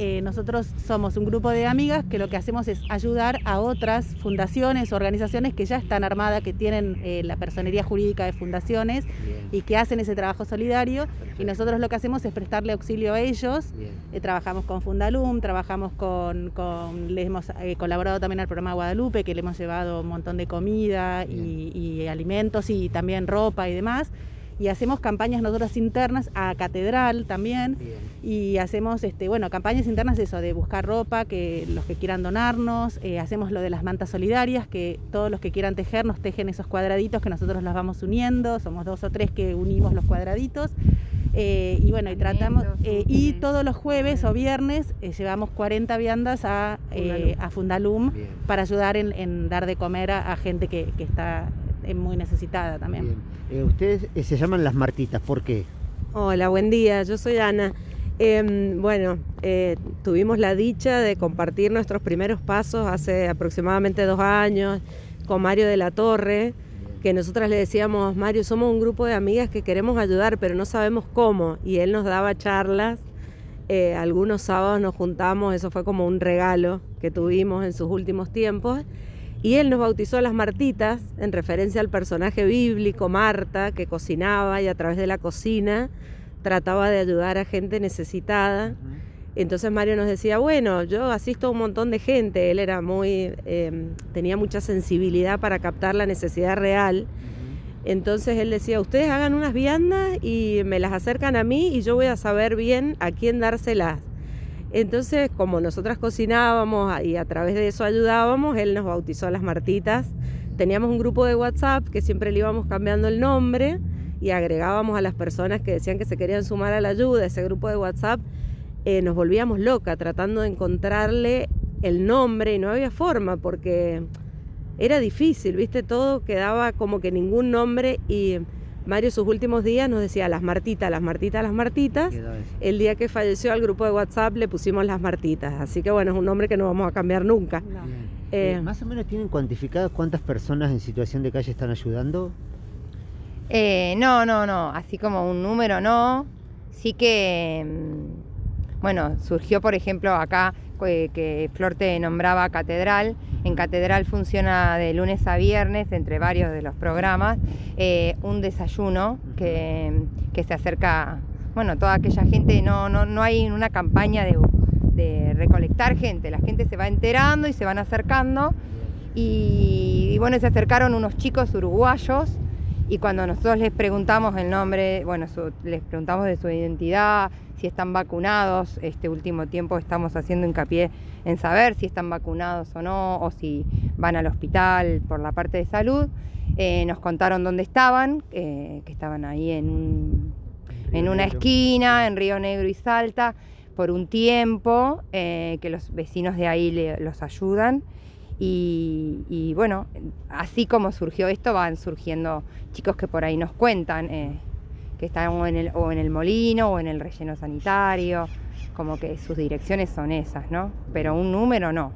eh, nosotros somos un grupo de amigas que lo que hacemos es ayudar a otras fundaciones, organizaciones que ya están armadas, que tienen eh, la personería jurídica de fundaciones y que hacen ese trabajo solidario. Y nosotros lo que hacemos es prestarle auxilio a ellos. Eh, trabajamos con Fundalum, trabajamos con, le hemos colaborado también al programa Guadalupe, que le hemos llevado un montón de comida y alimentos y también ropa y demás y hacemos campañas nosotros internas a catedral también. Y hacemos este bueno campañas internas eso de buscar ropa que los que quieran donarnos eh, hacemos lo de las mantas solidarias que todos los que quieran tejer nos tejen esos cuadraditos que nosotros los vamos uniendo somos dos o tres que unimos los cuadraditos eh, y bueno, y tratamos, eh, y todos los jueves o viernes llevamos 40 viandas a Fundalum, a Fundalum para ayudar en, dar de comer a, gente que, que está es muy necesitada también. Eh, ustedes eh, se llaman las Martitas, ¿por qué? Hola, buen día, yo soy Ana. Em, bueno, eh, tuvimos la dicha de compartir nuestros primeros pasos hace aproximadamente dos años con Mario de la Torre, que nosotras le decíamos, Mario, somos un grupo de amigas que queremos ayudar, pero no sabemos cómo, y él nos daba charlas. algunos sábados nos juntamos, eso fue como un regalo que tuvimos en sus últimos tiempos y él nos bautizó las Martitas en referencia al personaje bíblico Marta que cocinaba y a través de la cocina trataba de ayudar a gente necesitada. Entonces Mario nos decía, bueno, yo asisto a un montón de gente, él era muy, em, tenía mucha sensibilidad para captar la necesidad real. Entonces él decía, ustedes hagan unas viandas y me las acercan a mí y yo voy a saber bien a quién dárselas. Entonces, como nosotras cocinábamos y a través de eso ayudábamos, él nos bautizó a las Martitas. Teníamos un grupo de WhatsApp que siempre le íbamos cambiando el nombre y agregábamos a las personas que decían que se querían sumar a la ayuda. Ese grupo de WhatsApp eh, nos volvíamos loca tratando de encontrarle el nombre y no había forma porque era difícil, ¿viste? Todo quedaba como que ningún nombre y Mario sus últimos días nos decía las Martitas, las Martitas, las Martitas. El día que falleció al grupo de WhatsApp le pusimos las Martitas. Así que bueno, es un nombre que no vamos a cambiar nunca. Eh, eh, ¿Más o menos tienen cuantificadas cuántas personas en situación de calle están ayudando? Eh, no, no, no. Así como un número no. Sí que, mm, bueno, surgió por ejemplo acá que Flor te nombraba Catedral. En Catedral funciona de lunes a viernes, entre varios de los programas, eh, un desayuno que, se acerca, bueno, toda aquella gente, no, no, no hay una campaña de, recolectar gente, la gente se va enterando y se van acercando. Y, y bueno, se acercaron unos chicos uruguayos y cuando nosotros les preguntamos el nombre, bueno, les preguntamos de su identidad, si están vacunados, este último tiempo estamos haciendo hincapié en saber si están vacunados o no, o si van al hospital por la parte de salud. Eh, nos contaron dónde estaban, eh, que estaban ahí en, en una esquina, en Río Negro y Salta, por un tiempo, eh, que los vecinos de ahí los ayudan. Y, bueno, así como surgió esto, van surgiendo chicos que por ahí nos cuentan eh, que están o en, el, o en el molino o en el relleno sanitario, como que sus direcciones son esas, ¿no? Pero un número no.